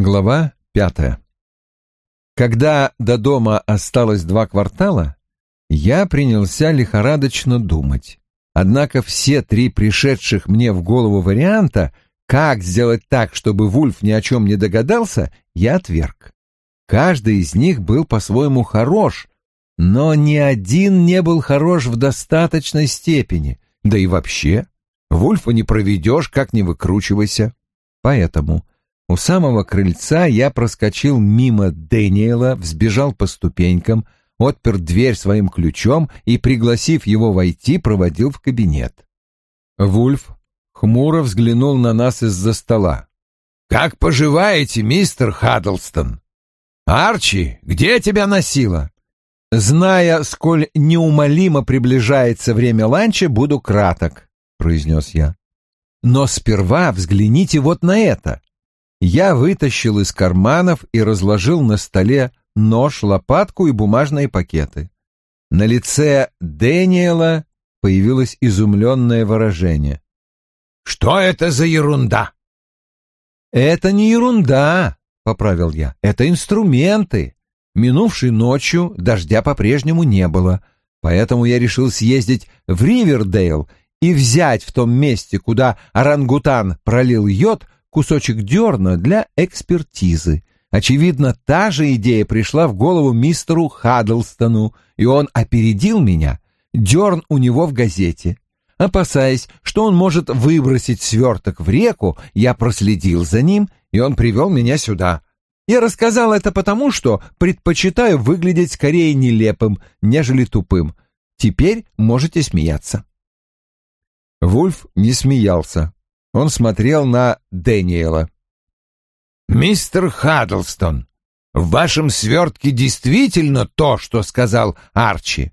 Глава пятая. Когда до дома осталось два квартала, я принялся лихорадочно думать. Однако все три пришедших мне в голову варианта, как сделать так, чтобы Вульф ни о чем не догадался, я отверг. Каждый из них был по-своему хорош, но ни один не был хорош в достаточной степени. Да и вообще, Вульфа не проведешь, как не выкручивайся. Поэтому у самого крыльца я проскочил мимо Дэниела, взбежал по ступенькам, отпер дверь своим ключом и, пригласив его войти, проводил в кабинет. Вульф хмуро взглянул на нас из-за стола. «Как поживаете, мистер Хаддлстон? Арчи, где тебя носило?» «Зная, сколь неумолимо приближается время ланча, буду краток», — произнес я. «Но сперва взгляните вот на это». Я вытащил из карманов и разложил на столе нож, лопатку и бумажные пакеты. На лице Дэниела появилось изумленное выражение. «Что это за ерунда?» «Это не ерунда», — поправил я. «Это инструменты. Минувшей ночью дождя по-прежнему не было, поэтому я решил съездить в Ривердейл и взять в том месте, куда орангутан пролил йод, кусочек дерна для экспертизы. Очевидно, та же идея пришла в голову мистеру Хаддлстону, и он опередил меня. Дерн у него в газете. Опасаясь, что он может выбросить сверток в реку, я проследил за ним, и он привел меня сюда. Я рассказал это потому, что предпочитаю выглядеть скорее нелепым, нежели тупым. Теперь можете смеяться. Вульф не смеялся. Он смотрел на Дэниела. «Мистер Хаддлстон, в вашем свертке действительно то, что сказал Арчи?»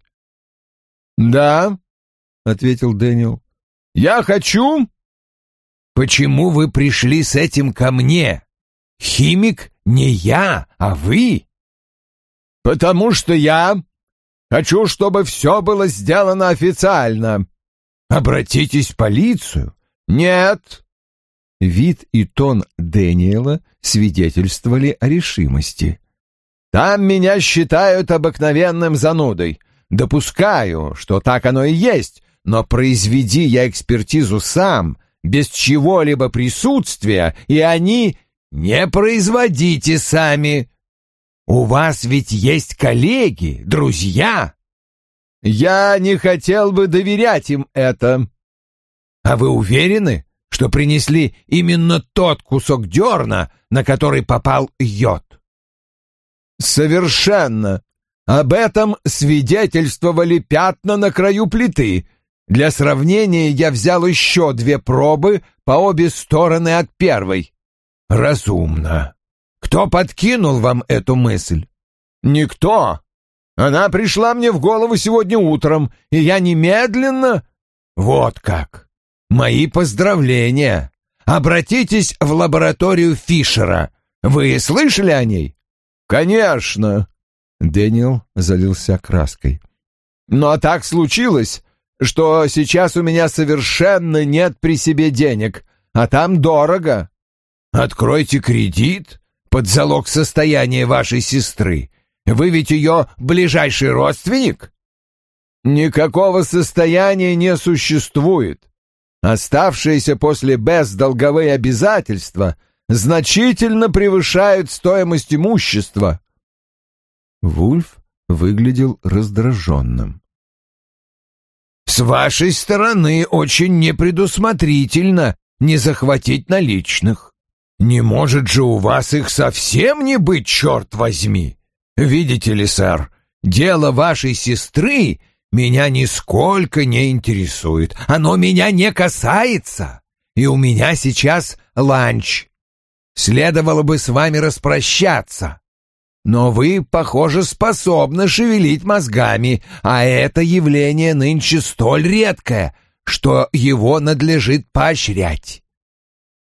«Да», — ответил Дэниел. «Я хочу...» «Почему вы пришли с этим ко мне? Химик не я, а вы?» «Потому что я хочу, чтобы все было сделано официально». «Обратитесь в полицию. «Нет!» Вид и тон Дэниела свидетельствовали о решимости. «Там меня считают обыкновенным занудой. Допускаю, что так оно и есть, но произведи я экспертизу сам, без чего-либо присутствия, и они не производите сами. У вас ведь есть коллеги, друзья. Я не хотел бы доверять им это. А вы уверены, что принесли именно тот кусок дерна, на который попал йод? Совершенно. Об этом свидетельствовали пятна на краю плиты. Для сравнения я взял еще две пробы по обе стороны от первой. Разумно. Кто подкинул вам эту мысль? Никто. Она пришла мне в голову сегодня утром, и я немедленно... Вот как. Мои поздравления. Обратитесь в лабораторию Фишера. Вы слышали о ней? Конечно. Дэниел залился краской. Но так случилось, что сейчас у меня совершенно нет при себе денег, а там дорого. Откройте кредит под залог состояния вашей сестры. Вы ведь ее ближайший родственник? Никакого состояния не существует. Оставшиеся после БЭС долговые обязательства значительно превышают стоимость имущества. Вульф выглядел раздраженным. «С вашей стороны очень непредусмотрительно не захватить наличных. Не может же у вас их совсем не быть, черт возьми! Видите ли, сэр, дело вашей сестры меня нисколько не интересует. Оно меня не касается. И у меня сейчас ланч. Следовало бы с вами распрощаться. Но вы, похоже, способны шевелить мозгами, а это явление нынче столь редкое, что его надлежит поощрять.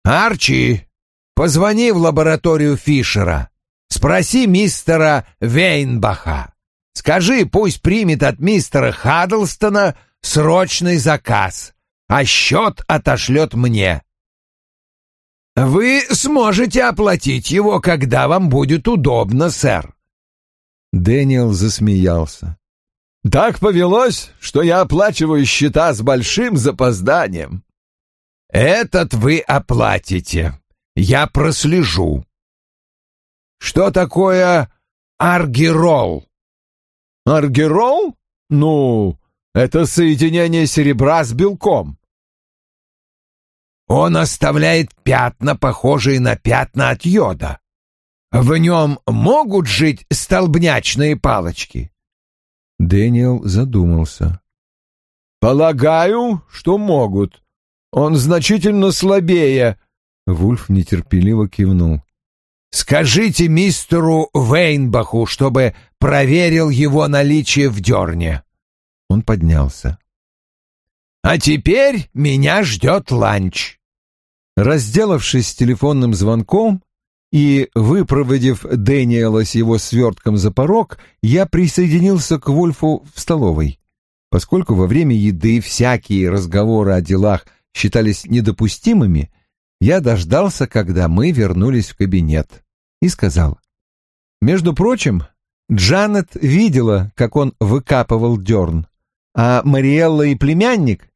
Арчи, позвони в лабораторию Фишера. Спроси мистера Вейнбаха. Скажи, пусть примет от мистера Хаддлстона срочный заказ, а счет отошлет мне. Вы сможете оплатить его, когда вам будет удобно, сэр. Дэниел засмеялся. Так повелось, что я оплачиваю счета с большим запозданием. Этот вы оплатите. Я прослежу. Что такое аргирол? Аргирол? Ну, это соединение серебра с белком. Он оставляет пятна, похожие на пятна от йода. В нем могут жить столбнячные палочки? Дэниел задумался. «Полагаю, что могут. Он значительно слабее». Вульф нетерпеливо кивнул. «Скажите мистеру Вейнбаху, чтобы проверил его наличие в дерне». Он поднялся. «А теперь меня ждет ланч». Разделавшись с телефонным звонком, и, выпроводив Дэниела с его свертком за порог, я присоединился к Вольфу в столовой. Поскольку во время еды всякие разговоры о делах считались недопустимыми, я дождался, когда мы вернулись в кабинет, и сказал, «Между прочим, Джанет видела, как он выкапывал дерн, а Мариэлла и племянник...»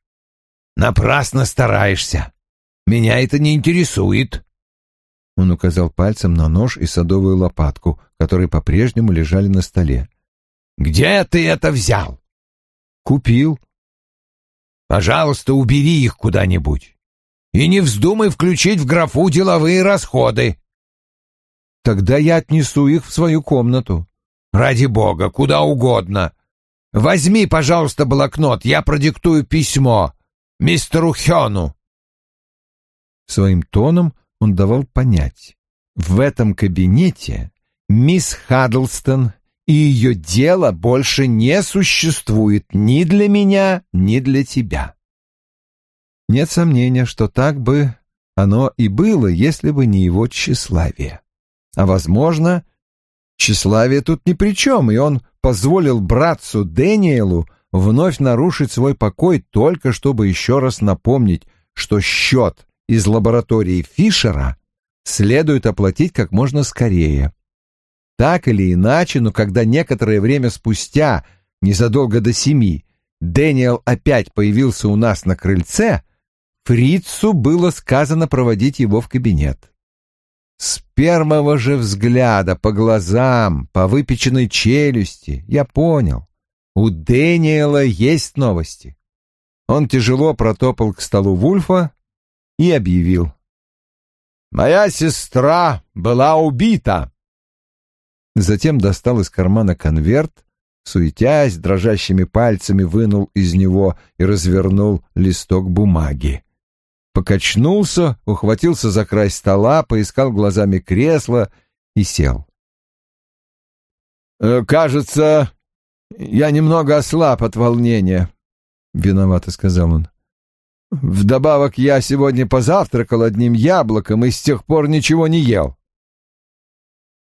«Напрасно стараешься. Меня это не интересует», он указал пальцем на нож и садовую лопатку, которые по-прежнему лежали на столе. «Где ты это взял?» «Купил». «Пожалуйста, убери их куда-нибудь. И не вздумай включить в графу деловые расходы». «Тогда я отнесу их в свою комнату». «Ради бога, куда угодно. Возьми, пожалуйста, блокнот, я продиктую письмо мистеру Хёну». Своим тоном он давал понять, в этом кабинете мисс Хаддлстон и ее дело больше не существует ни для меня, ни для тебя. Нет сомнения, что так бы оно и было, если бы не его тщеславие. А, возможно, тщеславие тут ни при чем, и он позволил братцу Дэниелу вновь нарушить свой покой только чтобы еще раз напомнить, что счет из лаборатории Фишера следует оплатить как можно скорее. Так или иначе, но когда некоторое время спустя, незадолго до семи, Дэниел опять появился у нас на крыльце, Фрицу было сказано проводить его в кабинет. С первого же взгляда, по глазам, по выпеченной челюсти, я понял, у Дэниела есть новости. Он тяжело протопал к столу Вульфа и объявил. «Моя сестра была убита!» Затем достал из кармана конверт, суетясь, дрожащими пальцами вынул из него и развернул листок бумаги. Покачнулся, ухватился за край стола, поискал глазами кресло и сел. «Э, «Кажется, я немного ослаб от волнения», — виновато сказал он. Вдобавок я сегодня позавтракал одним яблоком и с тех пор ничего не ел.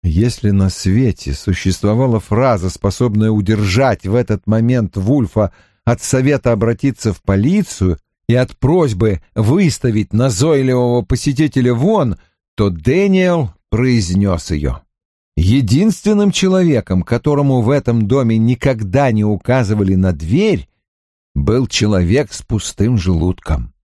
Если на свете существовала фраза, способная удержать в этот момент Вульфа от совета обратиться в полицию и от просьбы выставить назойливого посетителя вон, то Дэниел произнес ее. Единственным человеком, которому в этом доме никогда не указывали на дверь, был человек с пустым желудком.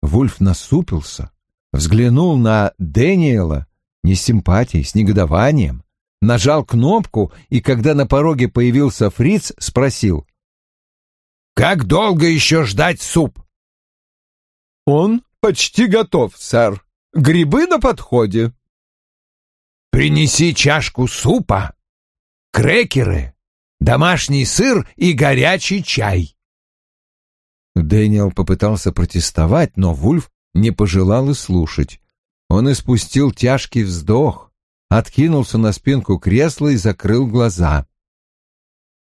Вульф насупился, взглянул на Дэниела не с симпатией, с негодованием, нажал кнопку и, когда на пороге появился фриц, спросил. «Как долго еще ждать суп?» «Он почти готов, сэр. Грибы на подходе». «Принеси чашку супа, крекеры, домашний сыр и горячий чай». Дэниел попытался протестовать, но Вульф не пожелал и слушать. Он испустил тяжкий вздох, откинулся на спинку кресла и закрыл глаза.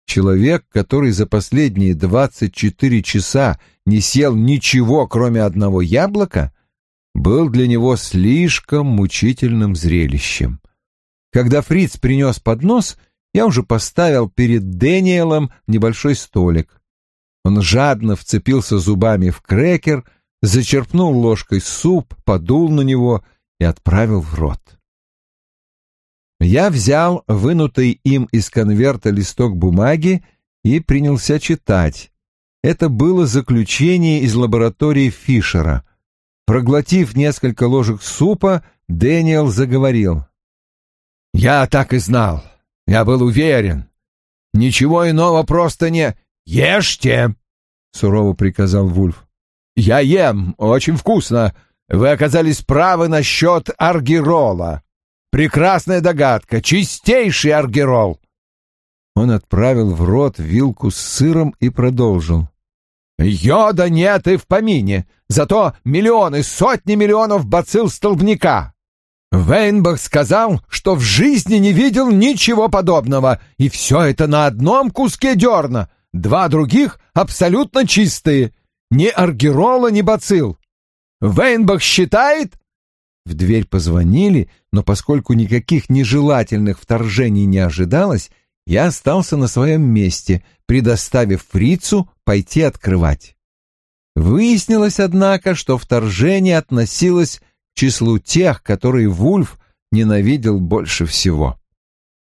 Человек, который за последние двадцать четыре часа не съел ничего, кроме одного яблока, был для него слишком мучительным зрелищем. Когда Фриц принес поднос, я уже поставил перед Дэниелом небольшой столик. Он жадно вцепился зубами в крекер, зачерпнул ложкой суп, подул на него и отправил в рот. Я взял вынутый им из конверта листок бумаги и принялся читать. Это было заключение из лаборатории Фишера. Проглотив несколько ложек супа, Дэниел заговорил. «Я так и знал. Я был уверен. Ничего иного просто не... Ешьте!» — сурово приказал Вульф. «Я ем. Очень вкусно. Вы оказались правы насчет аргирола. Прекрасная догадка. Чистейший аргирол!» Он отправил в рот вилку с сыром и продолжил. Йода нет и в помине, зато миллионы, сотни миллионов бацилл столбняка. Вейнбах сказал, что в жизни не видел ничего подобного, и все это на одном куске дерна. Два других абсолютно чистые. Ни аргирола, ни бацилл. Вейнбах считает... В дверь позвонили, но поскольку никаких нежелательных вторжений не ожидалось, я остался на своем месте, предоставив фрицу пойти открывать. Выяснилось, однако, что вторжение относилось к числу тех, которые Вульф ненавидел больше всего.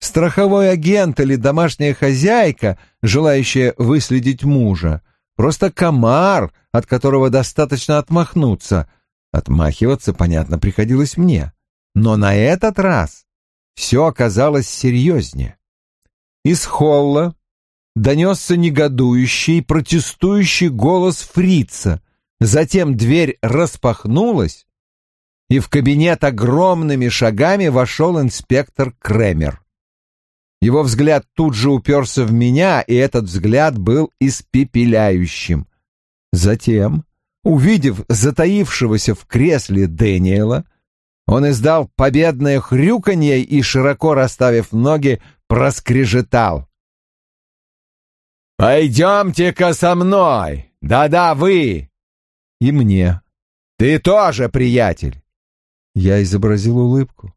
Страховой агент или домашняя хозяйка, желающая выследить мужа, просто комар, от которого достаточно отмахнуться. Отмахиваться, понятно, приходилось мне. Но на этот раз все оказалось серьезнее. Из холла донесся негодующий, протестующий голос фрица. Затем дверь распахнулась, и в кабинет огромными шагами вошел инспектор Кремер. Его взгляд тут же уперся в меня, и этот взгляд был испепеляющим. Затем, увидев затаившегося в кресле Дэниела, он издал победное хрюканье и, широко расставив ноги, проскрежетал. «Пойдемте-ка со мной! Да-да, вы!» «И мне!» «Ты тоже, приятель!» Я изобразил улыбку.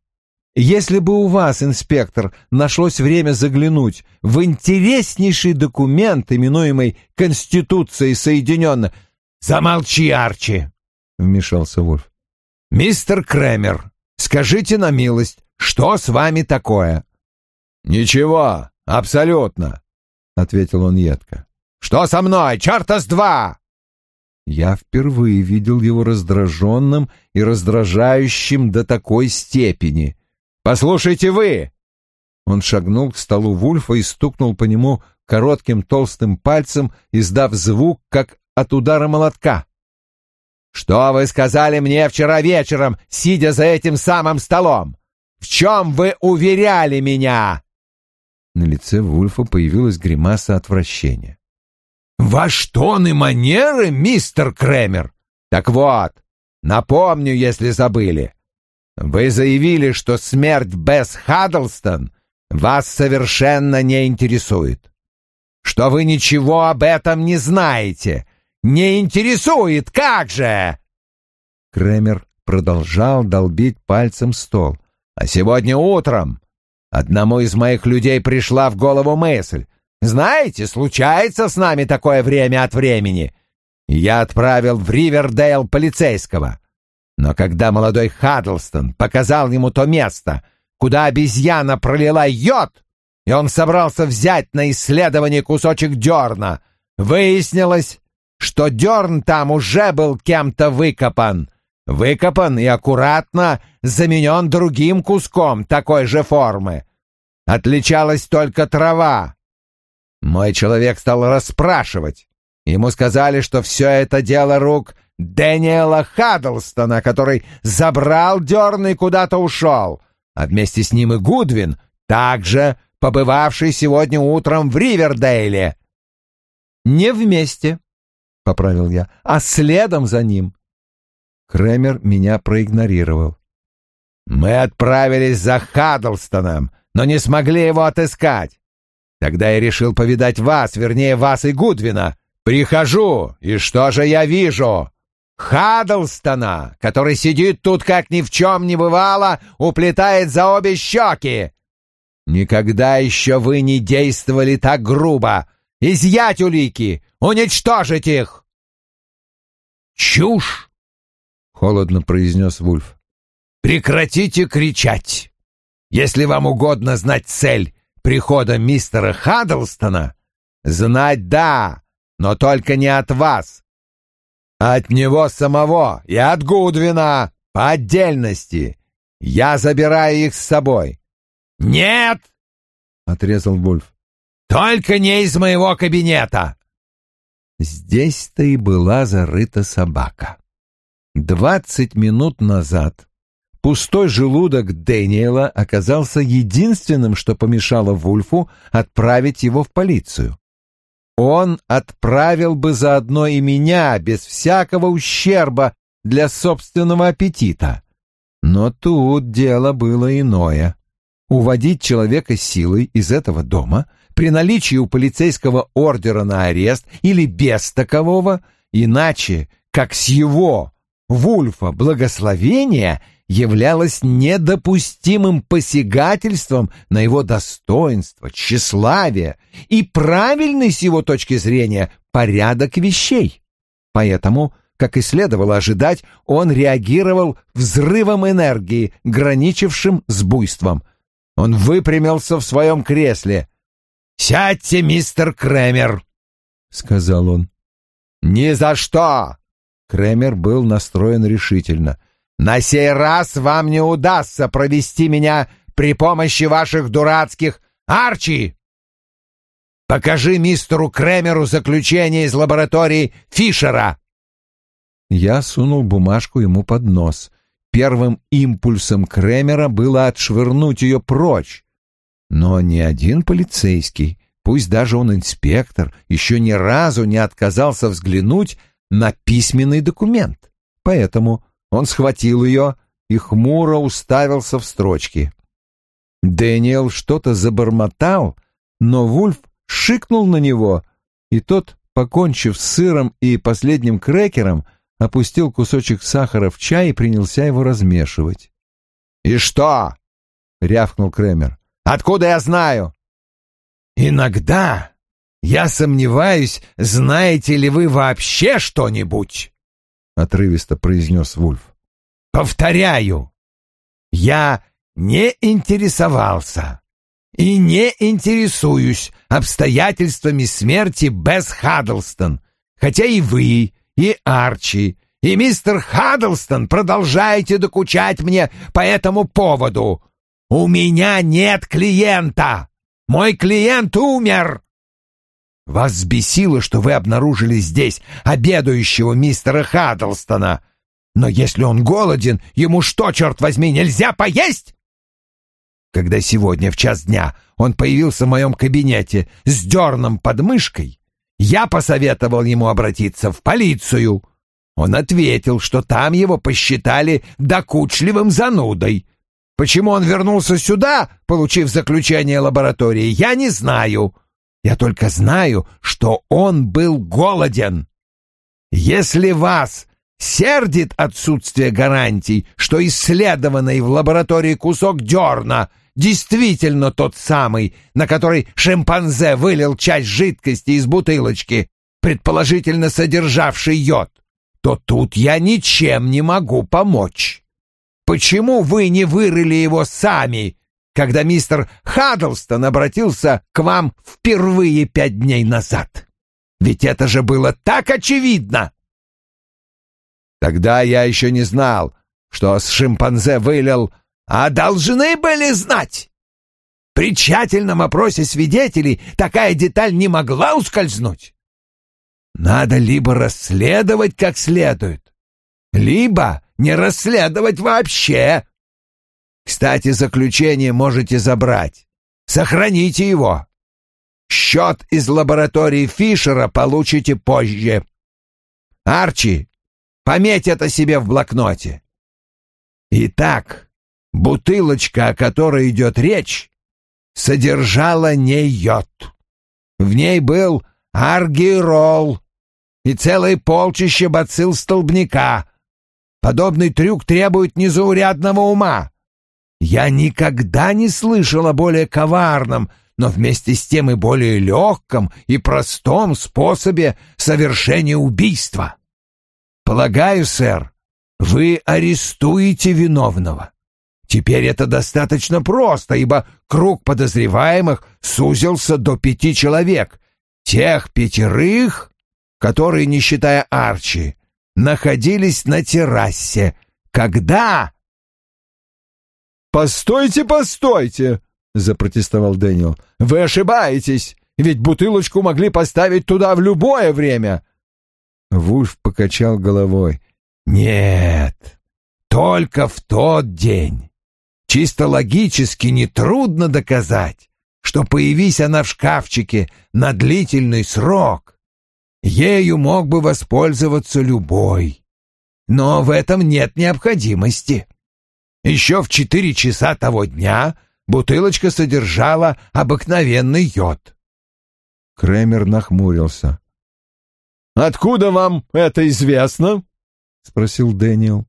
«Если бы у вас, инспектор, нашлось время заглянуть в интереснейший документ, именуемый Конституцией Соединенных...» «Замолчи, Арчи!» — вмешался Вольф. «Мистер Кремер, скажите на милость, что с вами такое?» «Ничего, абсолютно», — ответил он едко. «Что со мной? Черта с два!» Я впервые видел его раздраженным и раздражающим до такой степени. «Послушайте вы!» Он шагнул к столу Вульфа и стукнул по нему коротким толстым пальцем, издав звук, как от удара молотка. «Что вы сказали мне вчера вечером, сидя за этим самым столом? В чем вы уверяли меня?» На лице Вульфа появилась гримаса отвращения. «Ваш тон и манеры, мистер Кремер? Так вот, напомню, если забыли. Вы заявили, что смерть Бесс Хаддлстон вас совершенно не интересует. Что вы ничего об этом не знаете. Не интересует, как же!» Кремер продолжал долбить пальцем стол. «А сегодня утром Одному из моих людей пришла в голову мысль. Знаете, случается с нами такое время от времени. Я отправил в Ривердейл полицейского. Но когда молодой Хаддлстон показал ему то место, куда обезьяна пролила йод, и он собрался взять на исследование кусочек дерна, выяснилось, что дерн там уже был кем-то выкопан — выкопан и аккуратно заменен другим куском такой же формы. Отличалась только трава. Мой человек стал расспрашивать. Ему сказали, что все это дело рук Дэниела Хаддлстона, который забрал дерн и куда-то ушел, а вместе с ним и Гудвин, также побывавший сегодня утром в Ривердейле. «Не вместе», — поправил я, — «а следом за ним. Кремер меня проигнорировал. «Мы отправились за Хаддлстоном, но не смогли его отыскать. Тогда я решил повидать вас, вернее, вас и Гудвина. Прихожу, и что же я вижу? Хаддлстона, который сидит тут, как ни в чем не бывало, уплетает за обе щеки. Никогда еще вы не действовали так грубо. Изъять улики, уничтожить их!» «Чушь!» Холодно произнес Вульф. прекратите кричать. Если вам угодно знать цель прихода мистера Хаддлстона, знать да, но только не от вас, а от него самого и от Гудвина по отдельности. Я забираю их с собой. Нет, отрезал Вульф. Только не из моего кабинета. Здесь-то и была зарыта собака. Двадцать минут назад пустой желудок Дэниела оказался единственным, что помешало Вульфу отправить его в полицию. Он отправил бы заодно и меня без всякого ущерба для собственного аппетита. Но тут дело было иное. Уводить человека силой из этого дома при наличии у полицейского ордера на арест или без такового, иначе, как с его, Вульфа, благословения, являлось недопустимым посягательством на его достоинство, тщеславие и правильный с его точки зрения порядок вещей. Поэтому, как и следовало ожидать, он реагировал взрывом энергии, граничившим с буйством. Он выпрямился в своем кресле, «Сядьте, мистер Кремер», — сказал он. «Ни за что!» Кремер был настроен решительно. «На сей раз вам не удастся провести меня при помощи ваших дурацких... Арчи! Покажи мистеру Кремеру заключение из лаборатории Фишера!» Я сунул бумажку ему под нос. Первым импульсом Кремера было отшвырнуть ее прочь. Но ни один полицейский, пусть даже он инспектор, еще ни разу не отказался взглянуть на письменный документ. Поэтому он схватил ее и хмуро уставился в строчки. Дэниел что-то забормотал, но Вульф шикнул на него, и тот, покончив с сыром и последним крекером, опустил кусочек сахара в чай и принялся его размешивать. «И что?» — рявкнул Кремер. Откуда я знаю? Иногда я сомневаюсь, знаете ли вы вообще что-нибудь, отрывисто произнес Вульф. Повторяю, я не интересовался и не интересуюсь обстоятельствами смерти Бесс Хаддлстон, хотя и вы, и Арчи, и мистер Хаддлстон продолжаете докучать мне по этому поводу. «У меня нет клиента! Мой клиент умер!» «Вас взбесило, что вы обнаружили здесь обедающего мистера Хаддлстона. Но если он голоден, ему что, черт возьми, нельзя поесть?» Когда сегодня в час дня он появился в моем кабинете с дерном под мышкой, я посоветовал ему обратиться в полицию. Он ответил, что там его посчитали докучливым занудой, Почему он вернулся сюда, получив заключение лаборатории, я не знаю. Я только знаю, что он был голоден. Если вас сердит отсутствие гарантий, что исследованный в лаборатории кусок дерна действительно тот самый, на который шимпанзе вылил часть жидкости из бутылочки, предположительно содержавший йод, то тут я ничем не могу помочь. Почему вы не вырыли его сами, когда мистер Хаддлстон обратился к вам впервые пять дней назад? Ведь это же было так очевидно!» Тогда я еще не знал, что с шимпанзе вылил, а должны были знать. При тщательном опросе свидетелей такая деталь не могла ускользнуть. Надо либо расследовать как следует, либо не расследовать вообще. Кстати, заключение можете забрать. Сохраните его. Счет из лаборатории Фишера получите позже. Арчи, пометь это себе в блокноте. Итак, бутылочка, о которой идет речь, содержала не йод. В ней был аргирол и целое полчище бацилл столбняка, Подобный трюк требует незаурядного ума. Я никогда не слышал о более коварном, но вместе с тем и более легком и простом способе совершения убийства. Полагаю, сэр, вы арестуете виновного. Теперь это достаточно просто, ибо круг подозреваемых сузился до пяти человек. Тех пятерых, которые, не считая Арчи, находились на террасе. Когда... «Постойте, постойте!» — запротестовал Дэниел. «Вы ошибаетесь, ведь бутылочку могли поставить туда в любое время!» Вульф покачал головой. «Нет, только в тот день. Чисто логически нетрудно доказать, что появись она в шкафчике на длительный срок, ею мог бы воспользоваться любой. Но в этом нет необходимости. Еще в четыре часа того дня бутылочка содержала обыкновенный йод. Кремер нахмурился. «Откуда вам это известно?» — спросил Дэниел.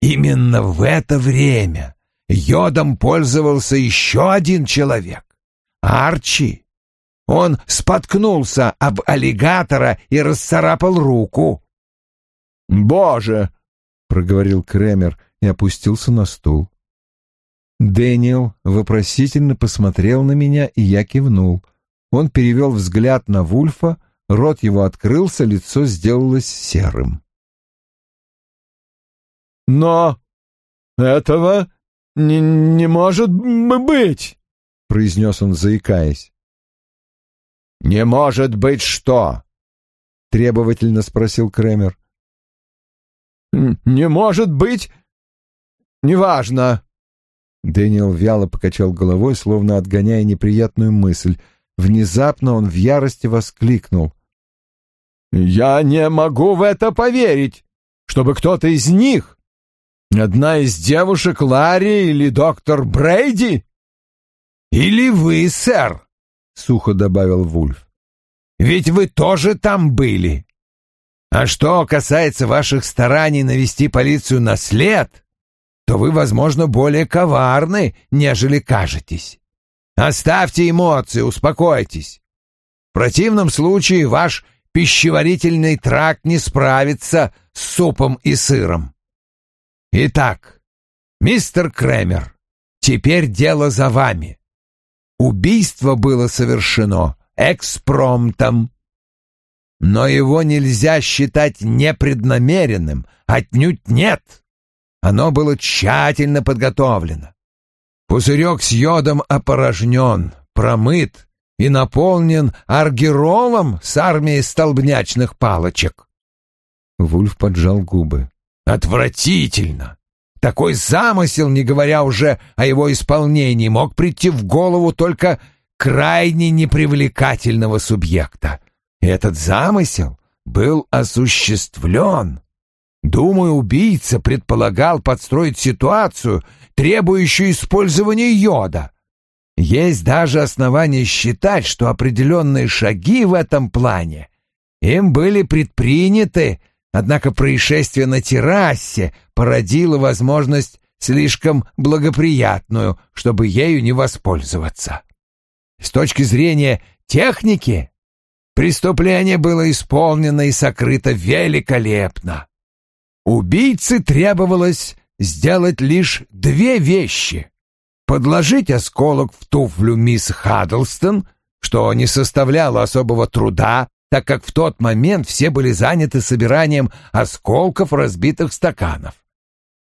«Именно в это время йодом пользовался еще один человек — Арчи. Он споткнулся об аллигатора и расцарапал руку». «Боже!» — проговорил Кремер и опустился на стул. Дэниел вопросительно посмотрел на меня, и я кивнул. Он перевел взгляд на Вульфа, рот его открылся, лицо сделалось серым. «Но этого не, не может быть!» — произнес он, заикаясь. «Не может быть что?» — требовательно спросил Кремер. «Не может быть Неважно. Дэниел вяло покачал головой, словно отгоняя неприятную мысль. Внезапно он в ярости воскликнул. «Я не могу в это поверить, чтобы кто-то из них, одна из девушек Ларри или доктор Брейди...» «Или вы, сэр», — сухо добавил Вульф. «Ведь вы тоже там были. А что касается ваших стараний навести полицию на след, то вы, возможно, более коварны, нежели кажетесь. Оставьте эмоции, успокойтесь. В противном случае ваш пищеварительный тракт не справится с супом и сыром. Итак, мистер Кремер, теперь дело за вами. Убийство было совершено экспромтом. Но его нельзя считать непреднамеренным, отнюдь нет. Оно было тщательно подготовлено. Пузырек с йодом опорожнен, промыт и наполнен аргиролом с армией столбнячных палочек. Вульф поджал губы. Отвратительно! Такой замысел, не говоря уже о его исполнении, мог прийти в голову только крайне непривлекательного субъекта. И этот замысел был осуществлен. Думаю, убийца предполагал подстроить ситуацию, требующую использования йода. Есть даже основания считать, что определенные шаги в этом плане им были предприняты, однако происшествие на террасе породило возможность слишком благоприятную, чтобы ею не воспользоваться. С точки зрения техники, преступление было исполнено и сокрыто великолепно. Убийце требовалось сделать лишь две вещи. Подложить осколок в туфлю мисс Хаддлстон, что не составляло особого труда, так как в тот момент все были заняты собиранием осколков разбитых стаканов.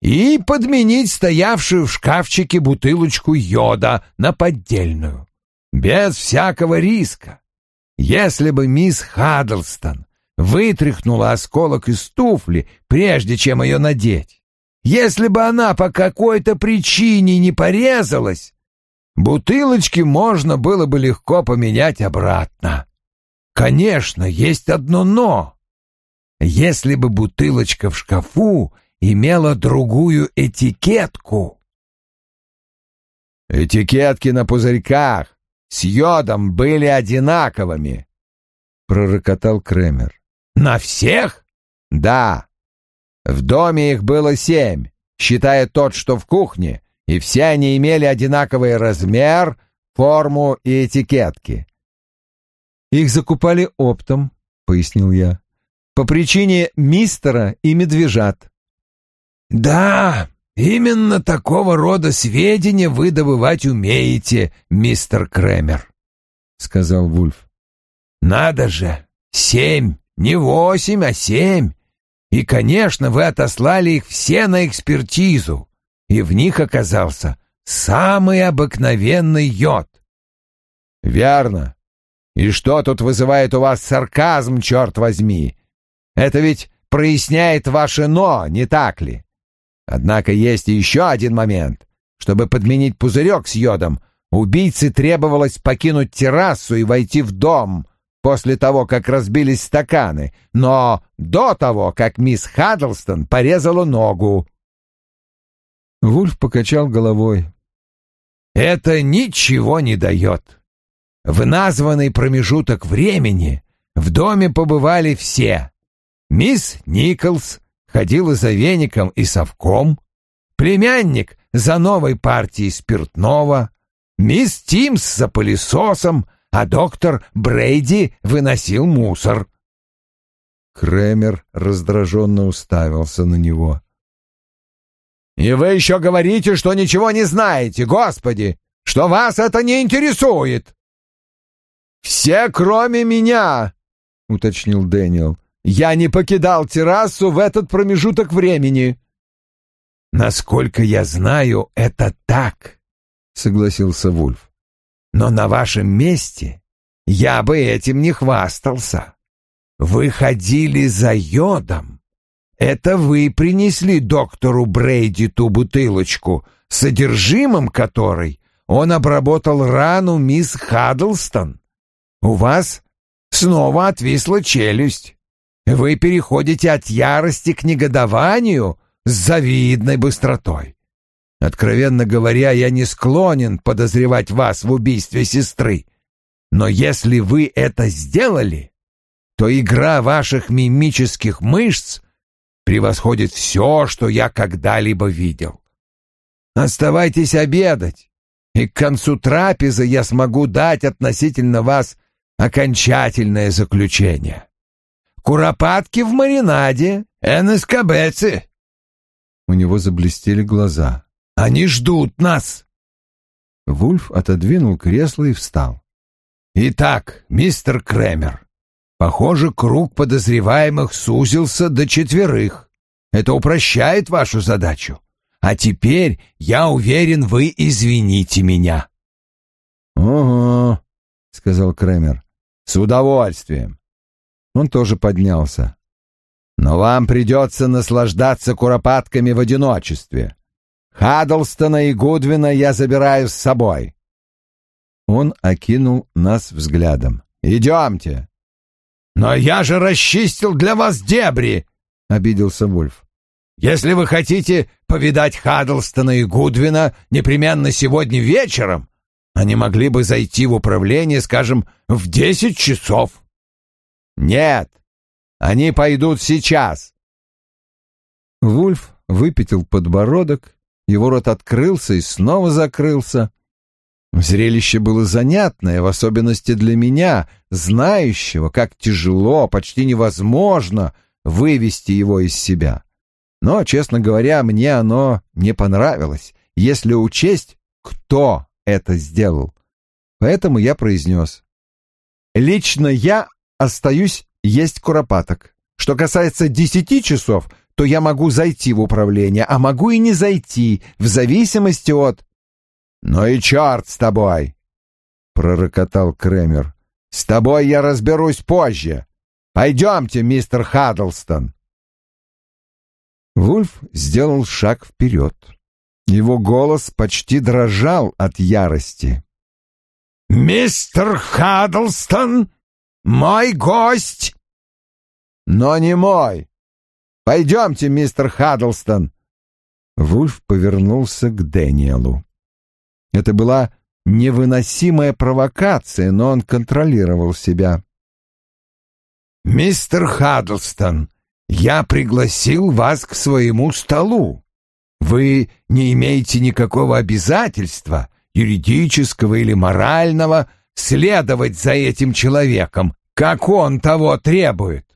И подменить стоявшую в шкафчике бутылочку йода на поддельную. Без всякого риска. Если бы мисс Хаддлстон вытряхнула осколок из туфли, прежде чем ее надеть. Если бы она по какой-то причине не порезалась, бутылочки можно было бы легко поменять обратно. Конечно, есть одно «но». Если бы бутылочка в шкафу имела другую этикетку. Этикетки на пузырьках с йодом были одинаковыми, пророкотал Кремер. На всех? Да. В доме их было семь, считая тот, что в кухне, и все они имели одинаковый размер, форму и этикетки. Их закупали оптом, пояснил я, по причине мистера и медвежат. «Да, именно такого рода сведения вы добывать умеете, мистер Кремер», — сказал Вульф. «Надо же, семь, не восемь, а семь. И, конечно, вы отослали их все на экспертизу, и в них оказался самый обыкновенный йод». «Верно. И что тут вызывает у вас сарказм, черт возьми? Это ведь проясняет ваше «но», не так ли? Однако есть еще один момент. Чтобы подменить пузырек с йодом, убийце требовалось покинуть террасу и войти в дом после того, как разбились стаканы, но до того, как мисс Хаддлстон порезала ногу. Вульф покачал головой. «Это ничего не дает. В названный промежуток времени в доме побывали все. Мисс Николс, ходила за веником и совком, племянник за новой партией спиртного, мисс Тимс за пылесосом, а доктор Брейди выносил мусор. Кремер раздраженно уставился на него. «И вы еще говорите, что ничего не знаете, Господи, что вас это не интересует!» «Все, кроме меня!» — уточнил Дэниел. Я не покидал террасу в этот промежуток времени. Насколько я знаю, это так, согласился Вульф. Но на вашем месте я бы этим не хвастался. Вы ходили за йодом. Это вы принесли доктору Брейди ту бутылочку, содержимым которой он обработал рану мисс Хаддлстон. У вас снова отвисла челюсть. Вы переходите от ярости к негодованию с завидной быстротой. Откровенно говоря, я не склонен подозревать вас в убийстве сестры. Но если вы это сделали, то игра ваших мимических мышц превосходит все, что я когда-либо видел. Оставайтесь обедать, и к концу трапезы я смогу дать относительно вас окончательное заключение. Куропатки в маринаде, энескабецы. У него заблестели глаза. Они ждут нас. Вульф отодвинул кресло и встал. Итак, мистер Кремер, похоже, круг подозреваемых сузился до четверых. Это упрощает вашу задачу. А теперь, я уверен, вы извините меня. «Ого», — сказал Кремер, — «с удовольствием. Он тоже поднялся. «Но вам придется наслаждаться куропатками в одиночестве. Хаддлстона и Гудвина я забираю с собой». Он окинул нас взглядом. «Идемте». «Но я же расчистил для вас дебри!» — обиделся Вульф. «Если вы хотите повидать Хаддлстона и Гудвина непременно сегодня вечером, они могли бы зайти в управление, скажем, в десять часов». «Нет, они пойдут сейчас!» Вульф выпятил подбородок, его рот открылся и снова закрылся. Зрелище было занятное, в особенности для меня, знающего, как тяжело, почти невозможно вывести его из себя. Но, честно говоря, мне оно не понравилось, если учесть, кто это сделал. Поэтому я произнес. Лично я остаюсь есть куропаток. Что касается десяти часов, то я могу зайти в управление, а могу и не зайти, в зависимости от... «Ну и черт с тобой!» — пророкотал Кремер. «С тобой я разберусь позже. Пойдемте, мистер Хаддлстон!» Вульф сделал шаг вперед. Его голос почти дрожал от ярости. «Мистер Хаддлстон!» Мой гость!» «Но не мой! Пойдемте, мистер Хаддлстон!» Вульф повернулся к Дэниелу. Это была невыносимая провокация, но он контролировал себя. «Мистер Хаддлстон, я пригласил вас к своему столу. Вы не имеете никакого обязательства, юридического или морального, следовать за этим человеком, как он того требует.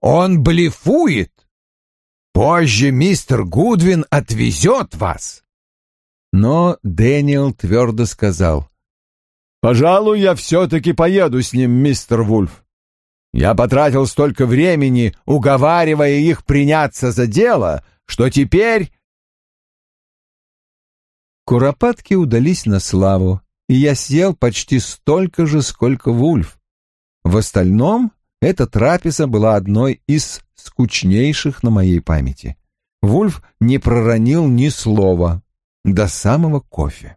Он блефует. Позже мистер Гудвин отвезет вас. Но Дэниел твердо сказал, «Пожалуй, я все-таки поеду с ним, мистер Вульф. Я потратил столько времени, уговаривая их приняться за дело, что теперь...» Куропатки удались на славу, и я съел почти столько же, сколько Вульф. В остальном эта трапеза была одной из скучнейших на моей памяти. Вульф не проронил ни слова до самого кофе.